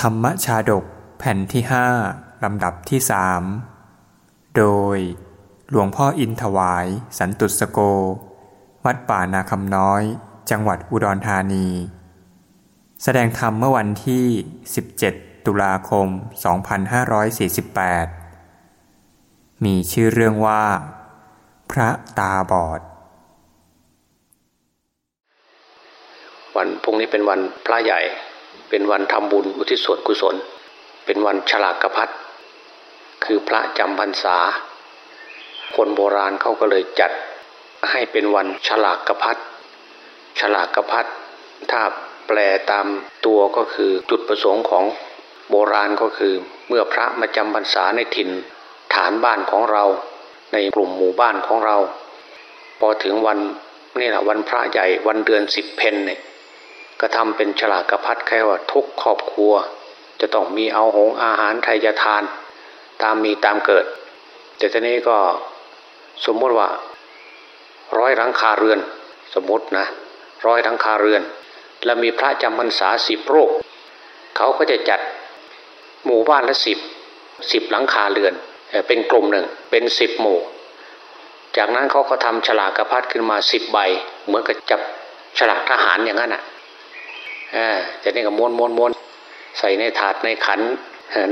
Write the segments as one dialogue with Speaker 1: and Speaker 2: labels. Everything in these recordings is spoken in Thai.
Speaker 1: ธรรมชาดกแผ่นที่ห้าลำดับที่สามโดยหลวงพ่ออินถวายสันตุสโก วัดป่านาคำน้อย จังหวัดอุดรธานี แสดงธรรมเมื่อวันที่ 17 ตุลาคม 2548 มีชื่อเรื่องว่า พระตาบอด
Speaker 2: วันพรุ่งนี้เป็นวันพระใหญ่ เป็นวันทำบุญอุทิศส่วนกุศล เป็นวันฉลากกระพัดคือพระจำพรรษา คนโบราณเขาก็เลยจัดให้เป็นวันฉลากกระพัดฉลากกระพัดถ้าแปลตามตัวก็คือจุดประสงค์ของโบราณก็คือเมื่อพระมาจำพรรษาในถิ่นฐานบ้านของเราในกลุ่มหมู่บ้านของเรา พอถึงวันนี่แหละวันพระใหญ่วันเดือนสิบเพนเนี่ย ก็ทำเป็นฉลากกระพัดแค่ว่าทุกครอบครัว จะต้องมีเอาหงอาหารไทยทาน ตามมีตามเกิด แต่ทีนี้ก็สมมติว่า ร้อยหลังคาเรือน สมมตินะร้อยหลังคาเรือน แล้วมีพระจำพรรษาสิบโรูปเขาก็จะจัดหมู่บ้านละสิบสิบหลังคาเรือน เป็นกลุ่มหนึ่งเป็นสิบหมู่ จากนั้นเขาก็ทำฉลากกระพัดขึ้นมาสิบใบ เหมือนกับจับฉลากทหารอย่างนั้นอะ จะนี่ก็ม้วนม้วนม้วนใส่ในถาดในขัน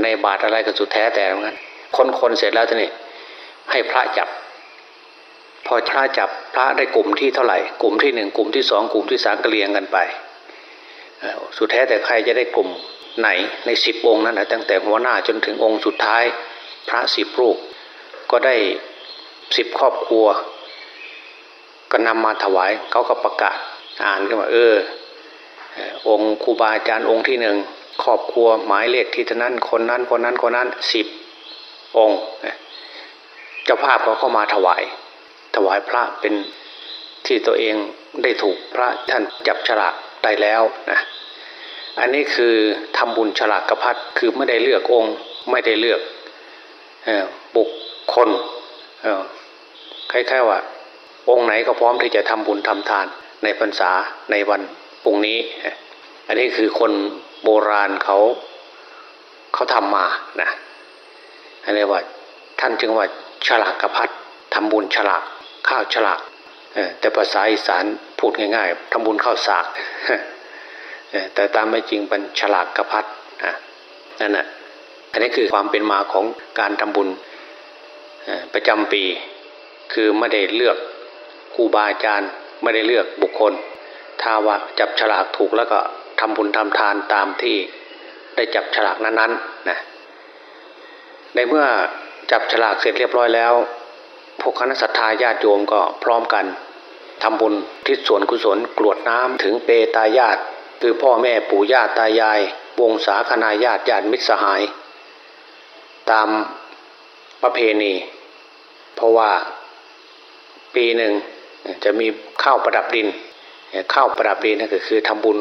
Speaker 2: ในบาตรอะไรก็สุดแท้แต่เหมือนกันคนคนเสร็จแล้วท่านี่ให้พระจับ พอพระจับพระได้กลุ่มที่เท่าไหร่ กลุ่มที่หนึ่งกลุ่มที่สองกลุ่มที่สามก็เรียงกันไปสุดแท้แต่ใครจะได้กลุ่มไหนในสิบองค์นั้นนะตั้งแต่หัวหน้าจนถึงองค์สุดท้าย พระสิบรูปก็ได้สิบครอบครัว ก็นำมาถวายเขาก็ประกาศอ่านขึ้นมาเออ องค์ครูบาอาจารย์องค์ที่หนึ่งครอบครัวหมายเลขที่นั้นคนนั้นคนนั้นคนนั้นสิบองค์เจ้าภาพก็เข้ามาถวาย ถวายพระเป็นที่ตัวเองได้ถูกพระท่านจับฉลากได้แล้วนะอันนี้คือทำบุญฉลากกระพัดคือไม่ได้เลือกองค์ไม่ได้เลือกบุคคลคล้ายๆว่า องค์ไหนก็พร้อมที่จะทำบุญทำทานในพรรษาในวัน พรุ่งนี้ อันนี้คือคนโบราณเขาเขาทำมานะอันนี้ว่าท่านจึงว่าฉลากกระพัดทำบุญฉลากข้าวฉลากแต่ภาษาอีสานพูดง่ายๆทำบุญข้าวสากแต่ตามไม่จริงเป็นฉลากกระพัดนั่นแหะอันนี้คือความเป็นมาของการทำบุญประจำปี คือไม่ได้เลือกครูบาอาจารย์ไม่ได้เลือกบุคคล ถ้าว่าจับฉลากถูกแล้วก็ทำบุญทำทานตามที่ได้จับฉลากนั้นๆนะในเมื่อจับฉลากเสร็จเรียบร้อยแล้ว พวกคณะศรัทธาญาติโยมก็พร้อมกันทำบุญที่ส่วนกุศลกรวดน้ำถึงเปตายาตคือพ่อแม่ปู่ย่าตายาย วงศาคณาญาติญาติมิตรสหาย ตามประเพณี เพราะว่าปีหนึ่งจะมีข้าวประดับดิน ข้าวประดับดีนั่นก็คือทำบุญ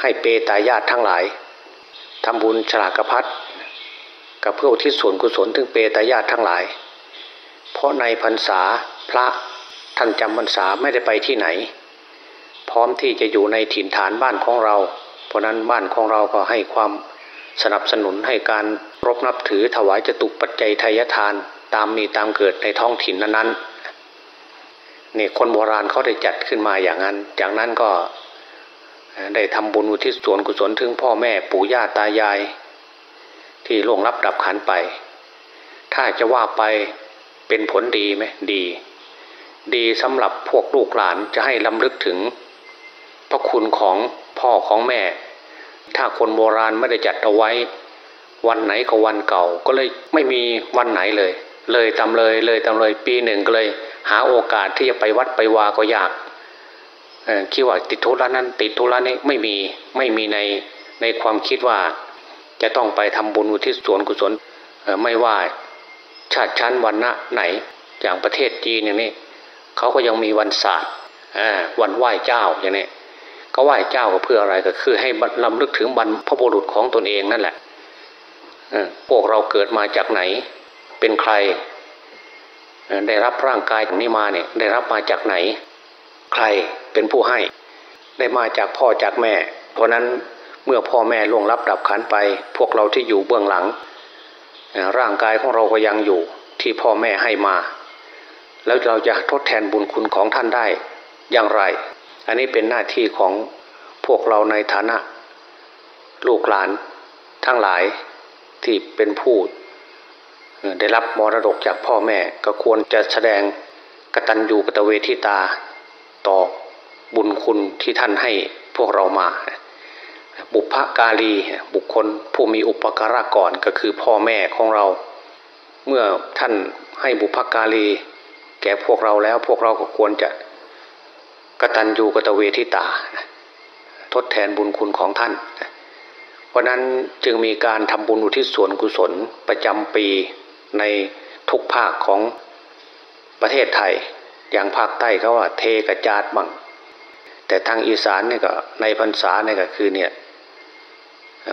Speaker 2: ให้เปตายาตทั้งหลายทำบุญฉลากพัดกับเพื่อที่ส่วนกุศลถึงเปตายาตทั้งหลาย เพราะในพรรษาพระท่านจำพรรษาไม่ได้ไปที่ไหน พร้อมที่จะอยู่ในถิ่นฐานบ้านของเรา เพราะนั้นบ้านของเราก็ให้ความสนับสนุนให้การรบนับถือถวายจตุปัจจัยทายทาน ตามมีตามเกิดในท้องถิ่นนั้นๆ นี่คนโบราณเขาได้จัดขึ้นมาอย่างนั้น จากนั้นก็ได้ทำบุญอุทิศส่วนกุศลถึงพ่อแม่ปู่ย่าตายาย ที่ล่วงรับดับขันไป ถ้าจะว่าไปเป็นผลดีไหมดี ดีสำหรับพวกลูกหลานจะให้ลำลึกถึง พระคุณของพ่อของแม่ ถ้าคนโบราณไม่ได้จัดเอาไว้ วันไหนก็วันเก่าก็เลยไม่มีวันไหนเลย เลยตำเลยเลยตำเลยปีหนึ่งก็เลย หาโอกาสที่จะไปวัดไปวาก็ยากคิดว่าติดทุระนั้น ติดทุระนี้ไม่มีไม่มีในในความคิดว่าจะต้องไปทำบุญอุทิศส่วนกุศลไม่ว่าชาติชั้นวันณะไหน อย่างประเทศจีนอย่างนี้เขาก็ยังมีวันศาสตร์วันไหว้เจ้าอย่างนี้ก็ไหว้เจ้าก็เพื่ออะไรก็คือ ให้ลำลึกถึงบรรพบุรุษของตนเองนั่นแหละพวกเราเกิดมาจากไหน เป็นใคร ได้รับร่างกายนี้มาเนี่ยได้รับมาจากไหน ใครเป็นผู้ให้ ได้มาจากพ่อจากแม่ เพราะนั้นเมื่อพ่อแม่ล่วงลับดับขันไป พวกเราที่อยู่เบื้องหลัง ร่างกายของเราก็ยังอยู่ที่พ่อแม่ให้มา แล้วเราจะทดแทนบุญคุณของท่านได้อย่างไร อันนี้เป็นหน้าที่ของพวกเราในฐานะ ลูกหลานทั้งหลายที่เป็นผู้ ได้รับมรดกจากพ่อแม่ก็ควรจะแสดงกตัญญูกตเวทิตา ต่อบุญคุณที่ท่านให้พวกเรามา บุพกาลีบุคคลผู้มีอุปการะก่อนก็คือพ่อแม่ของเรา เมื่อท่านให้บุพกาลีแก่พวกเราแล้วพวกเราก็ควรจะกตัญญูกตเวทิตา ทดแทนบุญคุณของท่าน เพราะนั้นจึงมีการทำบุญอุทิศส่วนกุศลประจำปี ในทุกภาคของประเทศไทย อย่างภาคใต้เขาว่าเทกระจาดบังแต่ทางอีสานเนี่ยก็ในพรรษาเนี่ยก็คือเนี่ย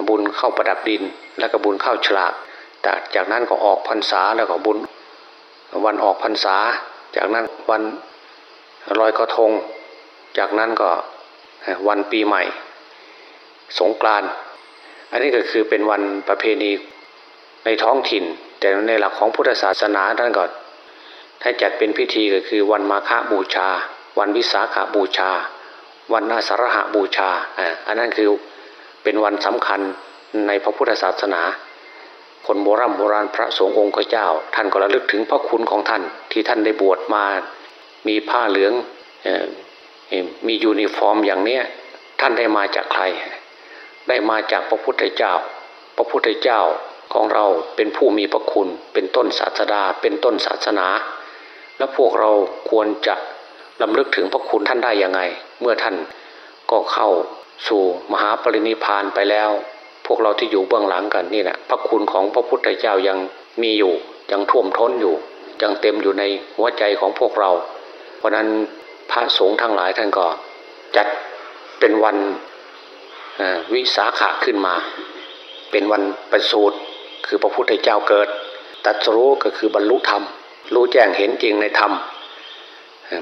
Speaker 2: บุญเข้าประดับดินแล้วก็บุญเข้าฉลากแต่จากนั้นก็ออกพรรษาแล้วก็บุญวันออกพรรษา จากนั้นวันลอยกระทง จากนั้นก็วันปีใหม่ สงกรานต์อันนี้ก็คือเป็นวันประเพณีในท้องถิ่น แต่ในหลักของพุทธศาสนาท่านก็ถ้าจัดเป็นพิธีก็คือวันมาฆบูชา วันวิสาขาบูชา วันอาสาฬหบูชาอันนั้นคือเป็นวันสำคัญในพระพุทธศาสนา คนโบราณโบราณพระสงฆ์องค์เจ้า ท่านก็ระลึกถึงพระคุณของท่านที่ท่านได้บวชมา มีผ้าเหลืองมียูนิฟอร์มอย่างเนี้ยท่านได้มาจากใคร ได้มาจากพระพุทธเจ้า พระพุทธเจ้า ของเราเป็นผู้มีพระคุณ เป็นต้นศาสดา เป็นต้นศาสนา แล้วพวกเราควรจะรำลึกถึงพระคุณท่านได้ยังไง เมื่อท่านก็เข้าสู่มหาปรินิพพานไปแล้ว พวกเราที่อยู่เบื้องหลังกันนี่แหละพระคุณของพระพุทธเจ้ายังมีอยู่ ยังท่วมท้นอยู่ ยังเต็มอยู่ในหัวใจของพวกเรา เพราะนั้นพระสงฆ์ทั้งหลายท่านก็จัดเป็นวันวิสาขะขึ้นมา เป็นวันประสูติ คือพระพุทธเจ้าเกิด ตัดรู้ก็คือบรรลุธรรม รู้แจ้งเห็นจริงในธรรม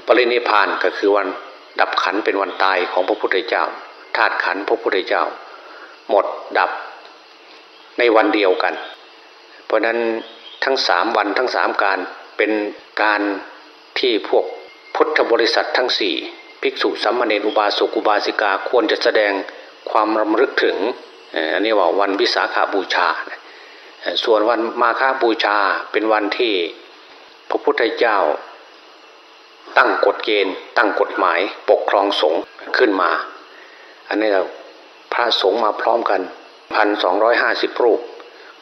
Speaker 2: ปรินิพานก็คือวันดับขันเป็นวันตายของพระพุทธเจ้าธาตุขันพระพุทธเจ้า หมดดับในวันเดียวกัน เพราะนั้นทั้งสามวันทั้งสามการเป็นการที่พวกพุทธบริษัททั้งสี่ภิกษุสัมมาเนอุบาสกอุบาสิกาควรจะแสดงความรำลึกถึงอันนี้ว่าวันวิสาขาบูชา ส่วนวันมาฆบูชาเป็นวันที่พระพุทธเจ้า ตั้งกฎเกณฑ์ ตั้งกฎหมายปกครองสงฆ์ขึ้นมา อันนี้เราพระสงฆ์มาพร้อมกันพันสองร้อยห้าสิบรูป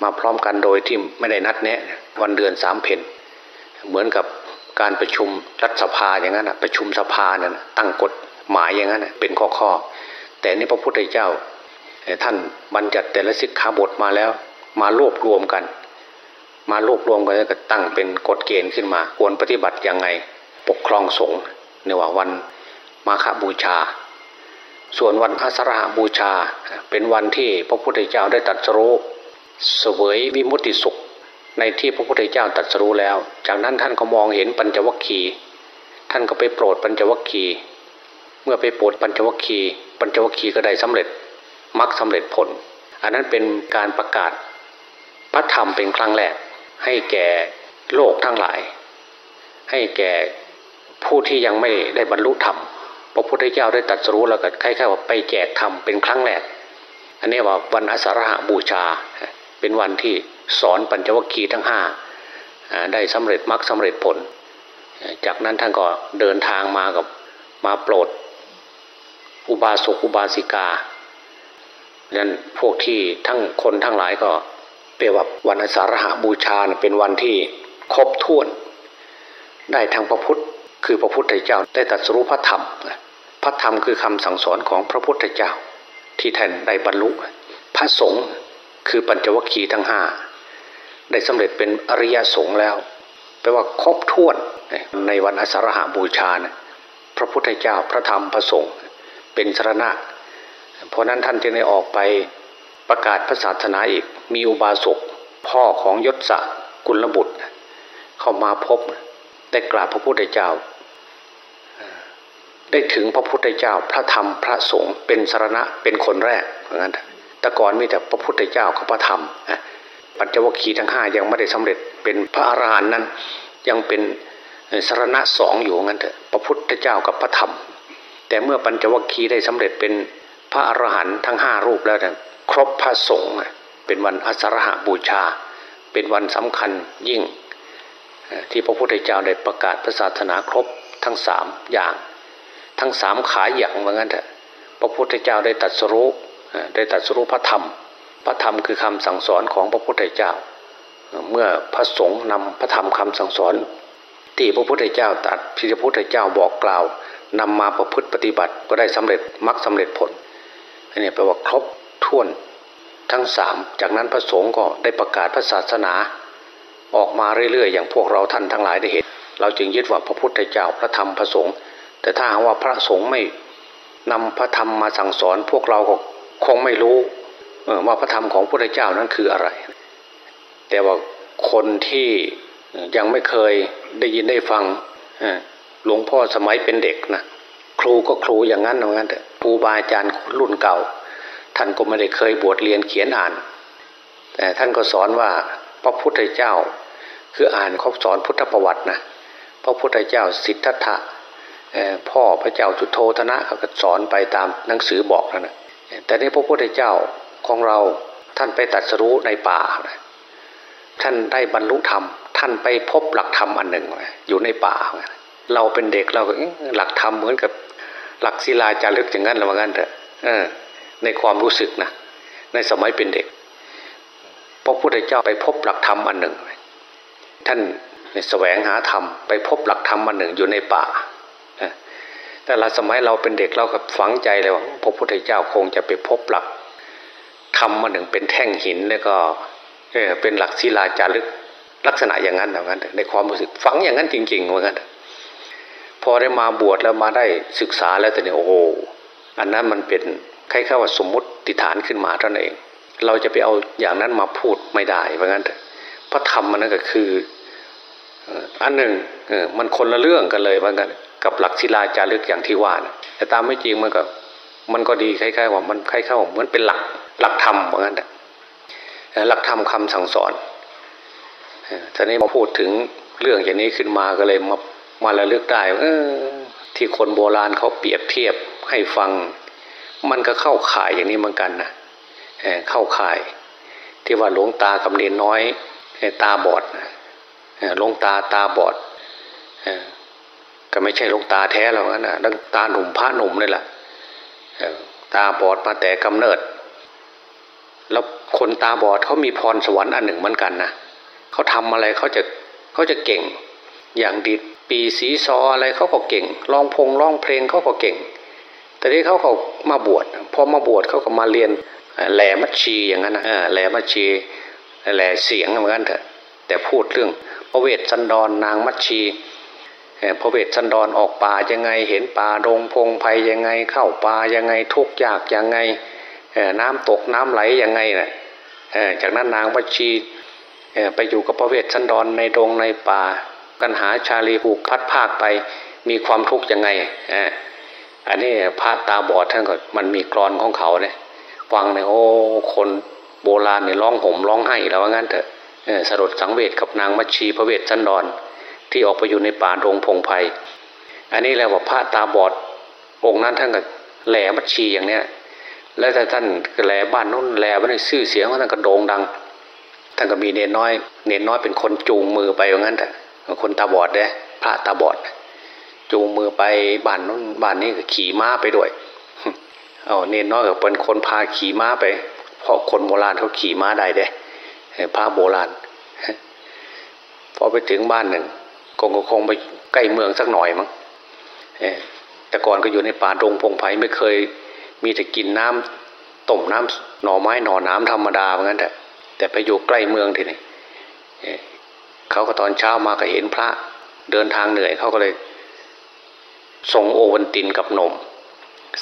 Speaker 2: มาพร้อมกันโดยที่ไม่ได้นัดแนะวันเดือนสามเพนเหมือนกับการประชุมรัฐสภาอย่างนั้นประชุมสภาเนี่ยตั้งกฎหมายอย่างนั้นเป็นข้อข้อแต่นี่พระพุทธเจ้าท่านบัญญัติแต่ละสิกขาบทมาแล้ว มารวบรวมกัน มารวบรวมกันแล้วก็ตั้งเป็นกฎเกณฑ์ขึ้นมา ควรปฏิบัติยังไงปกครองสงฆ์ในว่าวันมาฆบูชา ส่วนวันอาสาฬหบูชา เป็นวันที่พระพุทธเจ้าได้ตรัสรู้เสวยวิมุตติสุข ในที่พระพุทธเจ้าตรัสรู้แล้ว จากนั้นท่านก็มองเห็นปัญจวัคคีย์ท่านก็ไปโปรดปัญจวัคคีย์เมื่อไปโปรดปัญจวัคคีย์ปัญจวัคคีย์ก็ได้สำเร็จมรรคสาเร็จผล อันนั้นเป็นการประกาศ พระธรรมเป็นครั้งแรก ให้แก่โลกทั้งหลาย ให้แก่ผู้ที่ยังไม่ได้บรรลุธรรมพระพุทธเจ้าได้ตรัสรู้แล้วก็คล้ายๆว่าไปแจกธรรมเป็นครั้งแรก อันนี้ว่าวันอสารหะบูชา เป็นวันที่สอนปัญจวัคคีย์ทั้งห้าได้สำเร็จมรรคสาเร็จผล จากนั้นท่านก็เดินทางมากับมาโปรด อุบาสกอุบาสิกาดังนั้นพวกที่ทั้งคนทั้งหลายก็ เปรียบว่าวันอสารหะบูชาเป็นวันที่ครบถ้วน ได้ทางพระพุทธคือพระพุทธเจ้าได้ตรัสรู้พระธรรม พระธรรมคือคำสั่งสอนของพระพุทธเจ้า ที่ท่านได้บรรลุ พระสงฆ์คือปัญจวัคคีย์ทั้งห้าได้สำเร็จเป็นอริยสงฆ์แล้วแปลว่าครบถ้วนในวันอสารหาบูชานะพระพุทธเจ้าพระธรรมพระสงฆ์เป็นสรณะ เพราะนั้นท่านจึงได้ออกไปประกาศพระศาสนาอีก มีอุบาสกพ่อของยศกุลบุตร เข้ามาพบได้กราบพระพุทธเจ้า ได้ถึงพระพุทธเจ้าพระธรรมพระสงฆ์เป็นสารณะเป็นคนแรกเพราะงั้นแต่ก่อนมีแต่พระพุทธเจ้ากับพระธรรมปัญจวัคคีย์ทั้งห้ายังไม่ได้สำเร็จเป็นพระอรหันต์นั้นยังเป็นสารณะสองอยู่งั้นเถอะพระพุทธเจ้ากับพระธรรม แต่เมื่อปัญจวัคคีย์ได้สำเร็จเป็นพระอรหันต์ทั้งห้ารูปแล้วครบพระสงฆ์ เป็นวันอัสรหบูชา เป็นวันสำคัญยิ่ง ที่พระพุทธเจ้าได้ประกาศพระศาสนาครบทั้งสามอย่าง ทั้งสามขาอย่างเหมือนกันเถอะพระพุทธเจ้าได้ตัดสรุปได้ตัดสรุปพระธรรม พระธรรมคือคำสั่งสอนของพระพุทธเจ้า เมื่อพระสงฆ์นำพระธรรมคำสั่งสอนที่พระพุทธเจ้าตัดที่พระพุทธเจ้าบอกกล่าวนำมาประพฤติปฏิบัติก็ได้สำเร็จมรรคสาเร็จผลอันนี้แปลว่าครบถ้วน ทั้งสามจากนั้นพระสงฆ์ก็ได้ประกาศพระศาสนา ออกมาเรื่อยๆ อย่างพวกเราท่านทั้งหลายได้เห็น เราจึงยึดว่าพระพุทธเจ้าพระธรรมพระสงฆ์แต่ถ้าหากว่าพระสงฆ์ไม่นำพระธรรมมาสั่งสอน พวกเราก็คงไม่รู้ว่าพระธรรมของพระพุทธเจ้านั้นคืออะไร แต่ว่าคนที่ยังไม่เคยได้ยินได้ฟังหลวงพ่อสมัยเป็นเด็กนะครูก็ครูอย่างนั้นอย่างนั้นแต่ครูบาอาจารย์รุ่นเก่า ท่านก็ไม่ได้เคยบวชเรียนเขียนอ่าน แต่ท่านก็สอนว่าพระพุทธเจ้า คืออ่านเขาสอนพุทธประวัตินะพระพุทธเจ้าสิทธัตถะพ่อพระเจ้าจุโธธนะเขาก็สอนไปตามหนังสือบอกนะนะแต่นี้พระพุทธเจ้าของเราท่านไปตัดสรู้ในป่านะท่านได้บรรลุธรรม ท่านไปพบหลักธรรมอันหนึ่ง อยู่ในป่า เราเป็นเด็กเราก็หลักธรรมเหมือนกับหลักศิลาจารึกอย่างนั้นหรือว่างั้นเถอะ ในความรู้สึกนะในสมัยเป็นเด็กพระพุทธเจ้าไปพบหลักธรรมอันหนึ่ง ท่านแสวงหาธรรมไปพบหลักธรรมอันหนึ่งอยู่ในป่าแต่ละสมัยเราเป็นเด็กเราก็ฝังใจเลยว่าพระพุทธเจ้าคงจะไปพบหลักธรรมมาหนึ่งเป็นแท่งหินแล้วก็เออเป็นหลักศิลาจารึกลักษณะอย่างนั้นเหมือนกันในความรู้สึกฝังอย่างนั้นจริงๆเหมือนกันพอได้มาบวชแล้วมาได้ศึกษาแล้วแต่เนี่ยโอ้โหอันนั้นมันเป็น คล้ายๆว่าสมมุติฐานขึ้นมาเท่านั้นเอง เราจะไปเอาอย่างนั้นมาพูดไม่ได้เพราะงั้นพระธรรมมันนั่นก็คืออันหนึ่งมันคนละเรื่องกันเลยเหมือนกันกับหลักศิลาจารึกอย่างที่ว่านะแต่ตามไม่จริงมันก็มันก็ดีคล้ายๆว่ามันคล้ายๆว่าเหมือนเป็นหลักหลักธรรมเหมือนกันหลักธรรมคาสั่งสอนทีนี้มาพูดถึงเรื่องอย่างนี้ขึ้นมาก็เลยมามาระลึกได้เออที่คนโบราณเขาเปรียบเทียบให้ฟัง มันก็เข้าข่ายอย่างนี้เหมือนกันนะเข้าข่ายที่ว่าหลวงตากับเนนน้อยตาบอดหลวงตาตาบอดก็ไม่ใช่หลวงตาแท้หรอกนะดังตาหนุ่มพระหนุ่มนี่แหละตาบอดมาแต่กำเนิด แล้วคนตาบอดเขามีพรสวรรค์อันหนึ่งเหมือนกันนะเขาทำอะไรเขาจะเขาจะเก่ง อย่างดีปีสีซออะไรเขาก็เก่งร้องพงร้องเพลงเขาก็เก่ง แต่ที่เขาเขามาบวชพอมาบวชเขาก็มาเรียนแหลมัชชีอย่างนั้นนะแหลมัชชีแหลเสียงเหมือนกันเถอะแต่พูดเรื่องพระเวทสันดรนนางมัชชีพระเวทสันดรออกป่ายังไง เห็นป่าดงพงไพยังไง เข้าป่ายังไงทุกยากยังไงน้ำตกน้ำไหลยังไงนะ่ะจากนั้นนางมัชชีไปอยู่กับพระเวทสันดรในดงในป่า กันหาชาลีผูกพัดภาคไปมีความทุกข์ยังไง อันนี้พระตาบอดท่านก็มันมีกรอนของเขาเนี่ยฟังเนี่ยโอ้คนโบราณเนี่ยร้องห่มร้องไห้แล้วว่างั้นเถอะสลดสังเวชกับนางมัชชีพระเวทสันดรที่ออกไปอยู่ในป่าดงพงไพ่อันนี้แล้วว่าพระตาบอดองค์นั้นท่านก็แหลมัชชีอย่างเนี้ยแล้วแต่ท่านแหลบ้านนู้นแหลบ้านนี้ชื่อเสียงของท่านก็โด่งดัง ท่านก็มีเนนน้อย เนนน้อยเป็นคนจูงมือไปอย่างนั้นแต่คนตาบอดเด้พระตาบอด จูงมือไปบ้านนู้นบ้านนี้ก็ขี่ม้าไปด้วยเอาเนนน้อยก็เป็นคนพาขี่ม้าไป เพราะคนโบราณเขาขี่ม้าได้เด้พระโบราณพอไปถึงบ้านหนึ่งคงก็คงไปใกล้เมืองสักหน่อยมั้งแต่ก่อนก็อยู่ในป่าดงพงไพ่ไม่เคย มีแต่กินน้ำต้มน้ำหน่อไม้หน่อน้ำธรรมดาเหมือนกันแต่แต่ไปอยู่ใกล้เมืองทีนี้เขาก็ตอนเช้ามาก็เห็นพระเดินทางเหนื่อยเขาก็เลย ส่งโอวันตินกับนม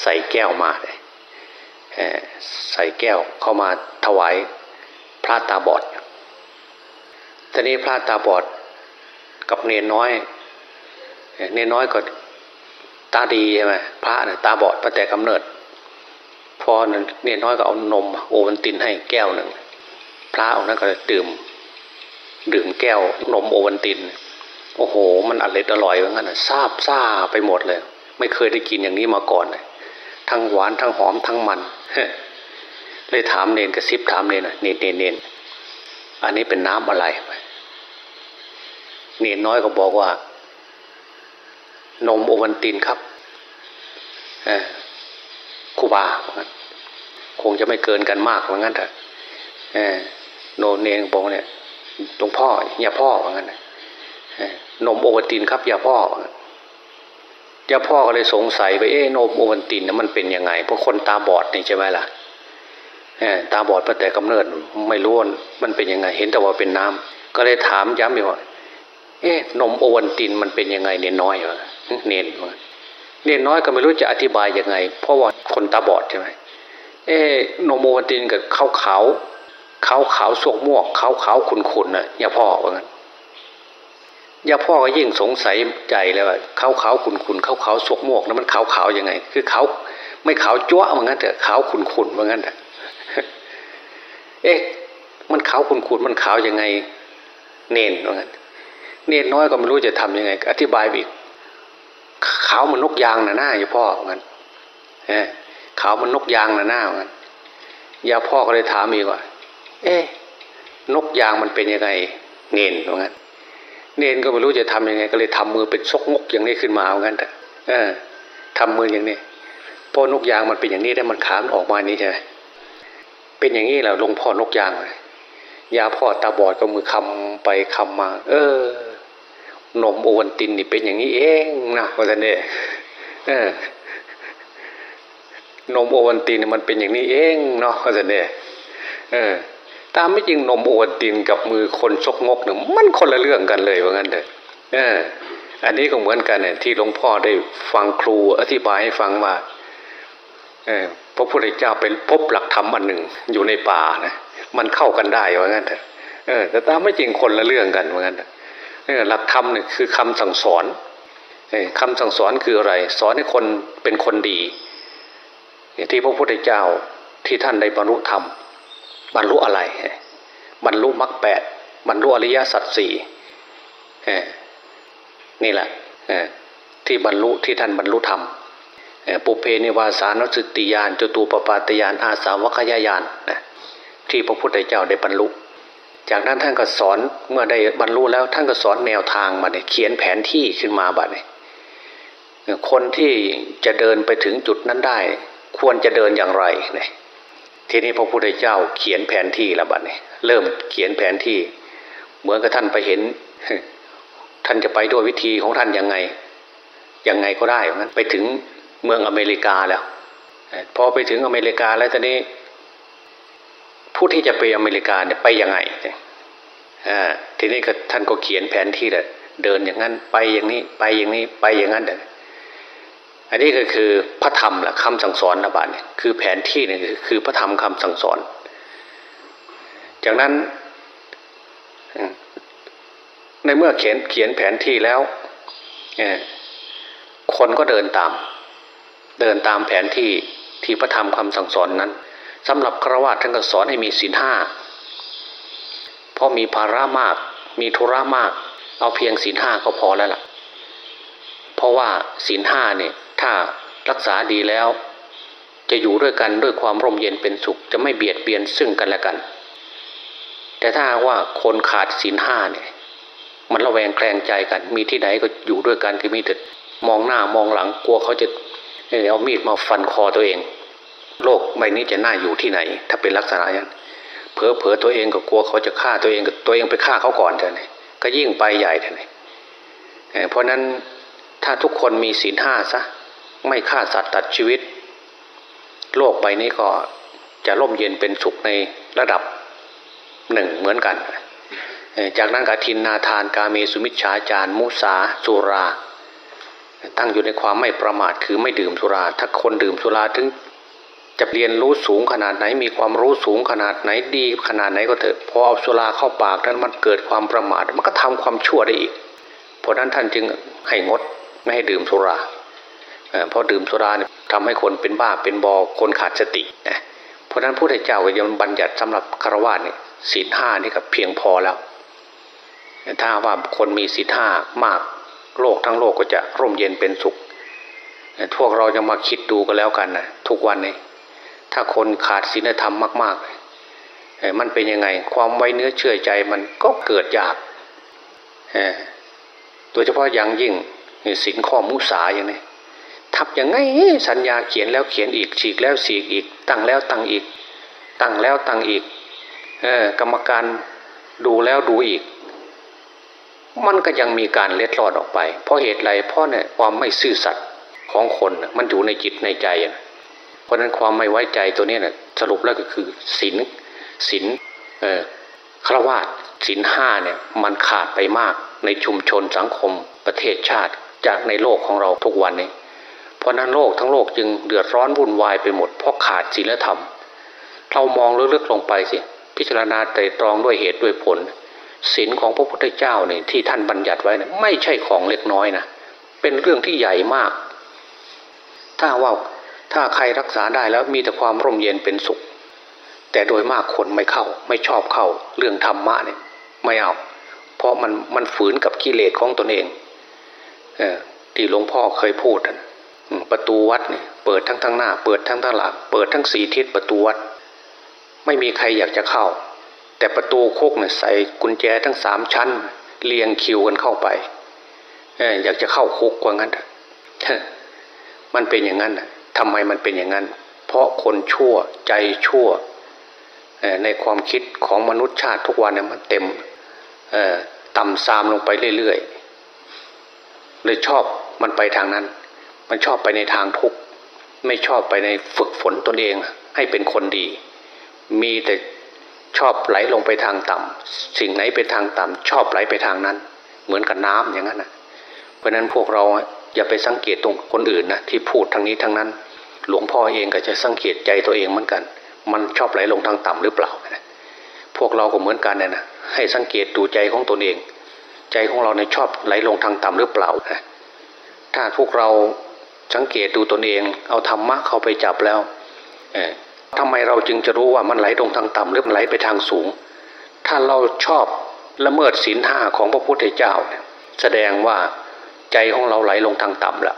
Speaker 2: ใส่แก้วมาใส่แก้วเข้ามาถวายพระตาบอดทีนี้พระตาบอดกับเนนน้อย เนนน้อยก็ตาดีใช่ไหมพระเนี่ยตาบอดพระแต่กำเนิด พอเนียน้อยก็เอานม โอวันตินให้แก้วหนึ่ง พระองค์นั้นก็ดื่ม ดื่มแก้วนมโอวันติน โอ้โห มันอร่อยอร่อยเหมือนกันซาบซ่าไปหมดเลย ไม่เคยได้กินอย่างนี้มาก่อนเลยทั้งหวานทั้งหอมทั้งมันเลยถามเนนกระซิบถามเนนเนนเนนเนนอันนี้เป็นน้ำอะไร เนนน้อยก็บอกว่า นมโอวันตินครับครูบาคงจะไม่เกินกันมากเหมือนกันเถอะโนเนนบอกเนี่ยหลวงพ่ออย่าพ่อเหมือนกัน นมโอวันตินครับยาพ่อเหมือนกันย่าพ่อก็เลยสงสัยไปเอ๊ะนมโอวันตินมันเป็นยังไงเพราะคนตาบอดนี่ใช่ไหมล่ะตาบอดตั้งแต่กำเนิดไม่รู้มันเป็นยังไง เห็นแต่ว่าเป็นน้ำก็เลยถามย้ำอีกว่าเอ๊ะนมโอวันตินมันเป็นยังไงเนนน้อยวะเนนเนนน้อยก็ไม่รู้จะอธิบายยังไง เพราะว่าคนตาบอดใช่ไหมเอ๊ะนมโอวันตินกับขาวขาวขาวขาวสวกม่วกขาวขาวขุนขุนน่ะอย่าพ่อว่างั้น ย่าพ่อก็ยิ่งสงสัยใจเลยว่าขาวขาวขุนขุนขาวขาวสวกมวกนั้นมันขาวขาวยังไง คือขาวไม่ขาวจ้วะว่างั้นแต่ขาวขุนขุนว่างั้นแต่เอ๊ะมันขาวขุนขุนมันขาวยังไง เนนว่างั้นเนนน้อยก็ไม่รู้จะทํำยังไง อธิบายอีกขาวมันนกยางนะหน้าย่าพ่อว่างั้นเออขาวมันนกยางนะหน้าว่างั้นย่าพ่อก็เลยถามอีกว่า เอ๊ะนกยางมันเป็นยังไง เนนว่างั้น เนนก็ไม่รู้จะทํำยังไง ก็เลยทำมือเป็นซกงกอย่างนี้ขึ้นมาเหมือนกันแต่เออทำมืออย่างนี้พอนกยางมันเป็นอย่างนี้ได้มันขามออกมานี้ใช่ไหมเป็นอย่างนี้แหละลงพ่อนกยางเลยยาพ่อตาบอดก็มือคำไปคำมา เออ นมโอวันตินนี่เป็นอย่างนี้เองนะว่าท่านเนี่ยเออนมโอวันตินมันเป็นอย่างนี้เองเนาะว่าท่านเนี่ยเออ ตามไม่จริงนมอวนตินกับมือคนชกงกเนี่ยมันคนละเรื่องกันเลยว่างั้นเลยเอออันนี้ก็เหมือนกันเนี่ยที่หลวงพ่อได้ฟังครูอธิบายให้ฟังว่าเออพระพุทธเจ้าเป็นพบหลักธรรมอันหนึ่งอยู่ในป่านะมันเข้ากันได้ว่างั้นเถอะเออแต่ตามไม่จริงคนละเรื่องกันว่างั้นเออหลักธรรมเนี่ยคือคำสั่งสอนคำสั่งสอนคืออะไร สอนให้คนเป็นคนดีที่พระพุทธเจ้าที่ท่านได้บรรลุธรรม บรรลุอะไร บรรลุมรรคแปดบรรลุอริยสัจสี่นี่แหละที่บรรลุที่ท่านบรรลุธรรมปุเพนิวาสานสติยานจตูปปาตยานอาสาวคยายานนะที่พระพุทธเจ้าได้บรรลุ จากนั้นท่านก็สอนเมื่อได้บรรลุแล้วท่านก็สอนแนวทางมาเนี่ยเขียนแผนที่ขึ้นมาบัดเนี่ยคนที่จะเดินไปถึงจุดนั้นได้ ควรจะเดินอย่างไรเนี่ย ทีนี้พระพุทธเจ้าเขียนแผนที่ละบัดเนี่ยเริ่มเขียนแผนที่ เหมือนกับท่านไปเห็น ท่านจะไปด้วยวิธีของท่านยังไงยังไงก็ได้เพราะงั้นไปถึงเมืองอเมริกาแล้วพอไปถึงอเมริกาแล้วตอนนี้ ผู้ที่จะไปอเมริกาเนี่ยไปยังไงทีนี้ก็ท่านก็เขียนแผนที่เลยเดินอย่างนั้นไปอย่างนี้ไปอย่างนี้ไปอย่างนั้นเด อันนี้ก็คือพระธรรมแหละคำสั่งสอนนะบาทเนี่ยคือแผนที่เนี่ยคือพระธรรมคำสั่งสอน จากนั้นในเมื่อเขียนเขียนแผนที่แล้วคนก็เดินตาม เดินตามแผนที่ที่พระธรรมคำสั่งสอนนั้นสำหรับครวญท่านก็สอนให้มีศีลห้าเพราะมีภาระมาก มีธุระมาก เอาเพียงศีลห้าก็พอแล้วล่ะ เพราะว่าศีลห้าเนี่ย ถ้ารักษาดีแล้ว จะอยู่ด้วยกันด้วยความร่มเย็นเป็นสุข จะไม่เบียดเบียนซึ่งกันและกัน แต่ถ้าว่าคนขาดศีลห้าเนี่ยมันระแวงแคลงใจกัน มีที่ไหนก็อยู่ด้วยกันคือมีแต่มองหน้ามองหลังกลัวเขาจะเอามีดมาฟันคอตัวเอง โลกใบนี้จะน่าอยู่ที่ไหน ถ้าเป็นลักษณะอย่างเผลอเผลอตัวเองก็กลัวเขาจะฆ่าตัวเองกับตัวเองไปฆ่าเขาก่อนเถอะนี่ก็ยิ่งไปใหญ่เถอะนี่เพราะนั้นถ้าทุกคนมีศีลห้าซะ ไม่ฆ่าสัตว์ตัดชีวิต โลกใบนี้ก็จะร่มเย็นเป็นสุขในระดับหนึ่งเหมือนกัน จากนั้นกทินนาทานกาเมสุมิชฌาจารมุสาสุรา ตั้งอยู่ในความไม่ประมาทคือไม่ดื่มสุรา ถ้าคนดื่มสุราถึงจะเรียนรู้สูงขนาดไหนมีความรู้สูงขนาดไหนดีขนาดไหนก็เถอะพอเอาสุราเข้าปากนั้นมันเกิดความประมาทมันก็ทำความชั่วได้อีก เพราะนั้นท่านจึงให้งดไม่ให้ดื่มสุรา เพราะดื่มสุราเนี่ยทำให้คนเป็นบ้าเป็นบอคนขาดสตินะเพราะนั้นพระพุทธเจ้าก็ยังบัญญัติสำหรับฆราวาสเนี่ยศีลห้านี่ก็เพียงพอแล้ว ถ้าว่าคนมีศีลห้ามากโลกทั้งโลกก็จะร่มเย็นเป็นสุขพวกเราจะมาคิดดูกันแล้วกันนะทุกวันนี้ถ้าคนขาดศีลธรรมมากๆ มันเป็นยังไง ความไว้เนื้อเชื่อใจมันก็เกิดยากโดยเฉพาะอย่างยิ่งสินข้อมุสาอย่างนี้ ทับย่างไงสัญญาเขียนแล้วเขียนอีกฉีกแล้วฉีกอีก ตั้งแล้วตั้งอีก ตั้งแล้วตั้งอีกเออกรรมการดูแล้วดูอีก มันก็ยังมีการเล็ดลอดออกไป เพราะเหตุไรเพราะเนี่ยความไม่ซื่อสัตย์ของคนมันอยู่ในจิตในใจ เพราะนั้นความไม่ไว้ใจตัวนี้นะสรุปแล้วก็คือศีลศีลเออฆราวาสศีลห้าเนี่ยมันขาดไปมากในชุมชนสังคมประเทศชาติจากในโลกของเราทุกวันนี้ เพราะนั้นโลกทั้งโลกจึงเดือดร้อนวุ่นวายไปหมดเพราะขาดศีลธรรม เรามองลึกๆลงไปสิ พิจารณาไตรตรองด้วยเหตุด้วยผลศีลของพระพุทธเจ้าเนี่ยที่ท่านบัญญัติไว้นี่ไม่ใช่ของเล็กน้อยนะเป็นเรื่องที่ใหญ่มาก ถ้าว่าถ้าใครรักษาได้แล้วมีแต่ความร่มเย็นเป็นสุข แต่โดยมากคนไม่เข้า ไม่ชอบเข้า เรื่องธรรมะเนี่ยไม่เอา เพราะมันมันฝืนกับกิเลสของตนเองเออที่หลวงพ่อเคยพูดนะ ประตูวัดเนี่ยเปิดทั้งทั้งหน้า เปิดทั้งทั้งหลังเปิดทั้งสีทิศประตูวัด ไม่มีใครอยากจะเข้า แต่ประตูโคกเนี่ยใส่กุญแจทั้งสามชั้น เรียงคิวกันเข้าไปอยากจะเข้าคุกกว่างั้นมันเป็นอย่างนั้นทำไมมันเป็นอย่างนั้น เพราะคนชั่วใจชั่วในความคิดของมนุษย์ชาติทุกวันเนี่ยมันเต็มต่ำซามลงไปเรื่อยๆเลยชอบมันไปทางนั้น มันชอบไปในทางทุกข์ไม่ชอบไปในฝึกฝนตนเองให้เป็นคนดี มีแต่ชอบไหลลงไปทางต่ำสิ่งไหนเป็นทางต่ำชอบไหลไปทางนั้น เหมือนกับน้ำอย่างนั้นนะเพราะนั้นพวกเราอย่าไปสังเกตตรงคนอื่นนะที่พูดทางนี้ทางนั้น หลวงพ่อเองก็จะสังเกตใจตัวเองเหมือนกัน มันชอบไหลลงทางต่ำหรือเปล่าพวกเราก็เหมือนกันเนี่ยนะให้สังเกตดูใจของตนเอง ใจของเราเนี่ยชอบไหลลงทางต่ำหรือเปล่าถ้าพวกเรา สังเกตดูตนเอง เอาธรรมะเข้าไปจับแล้วทำไมเราจึงจะรู้ว่ามันไหลลงทางต่ำหรือมันไหลไปทางสูง ถ้าเราชอบละเมิดศีลห้าของพระพุทธเจ้าเนี่ยแสดงว่าใจของเราไหลลงทางต่ำละ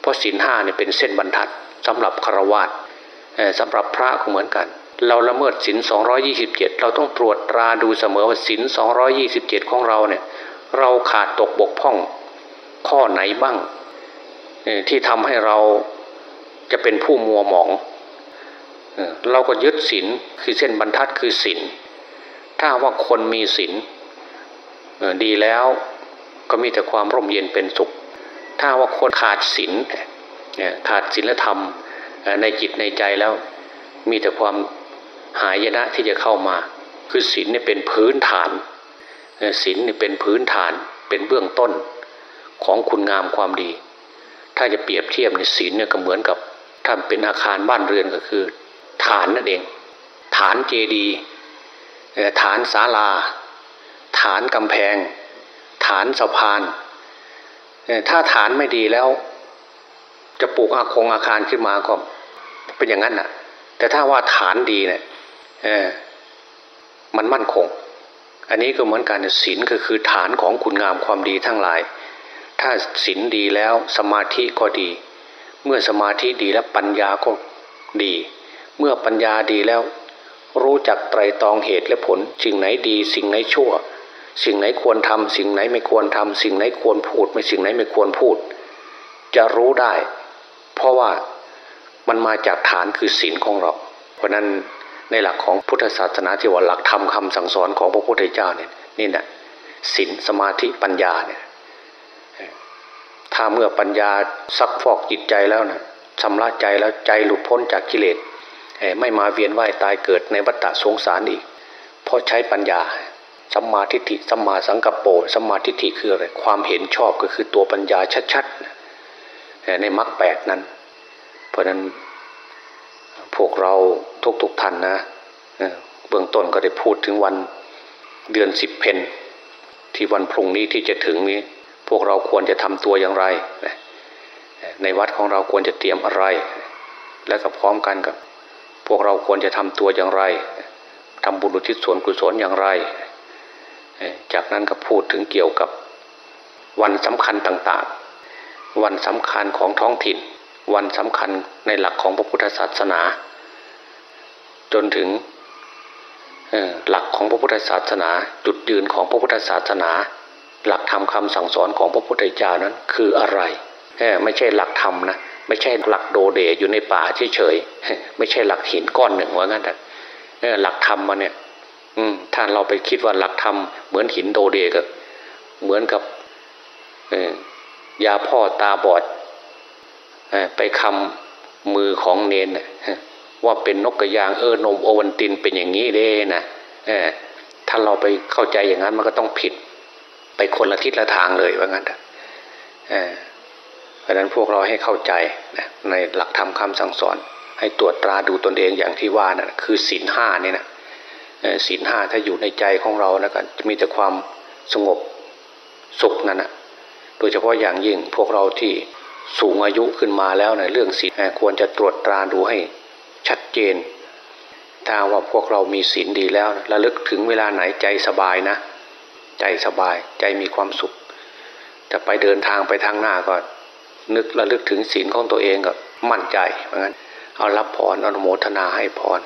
Speaker 2: เพราะศีลห้าเนี่ยเป็นเส้นบรรทัดสำหรับฆราวาสสำหรับพระก็เหมือนกัน เราละเมิดศีลสองยี่สิบเจ็ดเราต้องตรวจตราดูเสมอว่าศีลสองยี่สิบเจ็ดของเราเนี่ยเราขาดตกบกพร่อง ข้อไหนบ้าง ที่ทำให้เราจะเป็นผู้มัวหมองเราก็ยึดศีลคือเส้นบรรทัดคือศีลถ้าว่าคนมีศีลดีแล้วก็มีแต่ความร่มเย็นเป็นสุข ถ้าว่าคนขาดศีลขาดศีลธรรมในจิตในใจแล้ว มีแต่ความหายนะที่จะเข้ามา คือศีลเนี่ยเป็นพื้นฐานศีลเนี่ยเป็นพื้นฐานเป็นเบื้องต้นของคุณงามความดี ถ้าจะเปรียบเทียบในศีลเนี่ยก็เหมือนกับถ้าเป็นอาคารบ้านเรือนก็คือ ฐานนั่นเอง ฐานเจดีย์ฐานศาลา ฐานกำแพง ฐานสะพาน ถ้าฐานไม่ดีแล้ว จะปลูกอาคงอาคารขึ้นมาก็เป็นอย่างนั้นน่ะ แต่ถ้าว่าฐานดีเนี่ยมันมั่นคง อันนี้ก็เหมือนกันศีลก็คือฐานของคุณงามความดีทั้งหลาย ถ้าศีลดีแล้วสมาธิก็ดี เมื่อสมาธิดีแล้วปัญญาก็ดี เมื่อปัญญาดีแล้ว รู้จักไตรตรองเหตุและผล สิ่งไหนดี สิ่งไหนชั่ว สิ่งไหนควรทำสิ่งไหนไม่ควรทำสิ่งไหนควรพูด ไม่สิ่งไหนไม่ควรพูด จะรู้ได้ เพราะว่ามันมาจากฐานคือศีลของเรา เพราะนั้นในหลักของพุทธศาสนาที่ว่าหลักธรรมคาสั่งสอนของพระพุทธเจ้าเนี่ยนี่นะศีลสมาธิปัญญาเนี่ย ถ้าเมื่อปัญญาซักฟอกจิตใจแล้วนะชำระใจแล้วใจหลุดพ้นจากกิเลสไม่มาเวียนว่ายตายเกิดในวัฏฏะสงสารอีก เพราะใช้ปัญญาสัมมาทิฏฐิสัมมาสังกัปโปสัมมาทิฏฐิคืออะไรความเห็นชอบก็คือตัวปัญญาชัดๆ ในมรรคแปดนั้น เพราะนั้นพวกเราทุกๆท่านนะเบื้องต้นก็ได้พูดถึงวันเดือนสิบเพนที่วันพรุ่งนี้ที่จะถึงนี้ พวกเราควรจะทำตัวอย่างไร ในวัดของเราควรจะเตรียมอะไร และก็พร้อมกันกับ พวกเราควรจะทำตัวอย่างไรทำบุญอุทิศส่วนกุศลอย่างไร จากนั้นก็พูดถึงเกี่ยวกับวันสำคัญต่างๆ วันสำคัญของท้องถิ่น วันสำคัญในหลักของพระพุทธศาสนา จนถึงหลักของพระพุทธศาสนา จุดยืนของพระพุทธศาสนา หลักธรรมคาสั่งสอนของพระพุทธเจ้านั้นคืออะไรไม่ใช่หลักธรรมนะไม่ใช่หลักโดเดอยู่ในป่าเฉยๆไม่ใช่หลักหินก้อนหนึ่งว่างั้นแต่หลักธรรมมาเนี่ยอืถ้าเราไปคิดว่าหลักธรรมเหมือนหินโดเดก็เหมือนกับยาพ่อตาบอดไปคำมือของเนนว่าเป็นนกกระยางเออนมโอวันตินเป็นอย่างนี้เด้นะถ้าเราไปเข้าใจอย่างนั้นมันก็ต้องผิด ไปคนละทิศละทางเลยว่างั้นเพราะนั้นพวกเราให้เข้าใจนะในหลักธรรมคาสั่งสอน ให้ตรวจตราดูตนเองอย่างที่ว่านะ่ะคือศีลห้านี่นะศีลห้าถ้าอยู่ในใจของเรานะกันจะมีแต่ความสงบสุขนั่นนะโดยเฉพาะอย่างยิ่งพวกเราที่สูงอายุขึ้นมาแล้วในะเรื่องศีลควรจะตรวจตราดูให้ชัดเจน ถ้าว่าพวกเรามีศีลดีแล้วระลึกถึงเวลาไหนใจสบายนะ ใจสบายใจมีความสุข จะไปเดินทางไปทางหน้าก็นึกระลึกถึงศีลของตัวเองก็มั่นใจเหมือนกันเอารับพรอนุโมทนาให้พร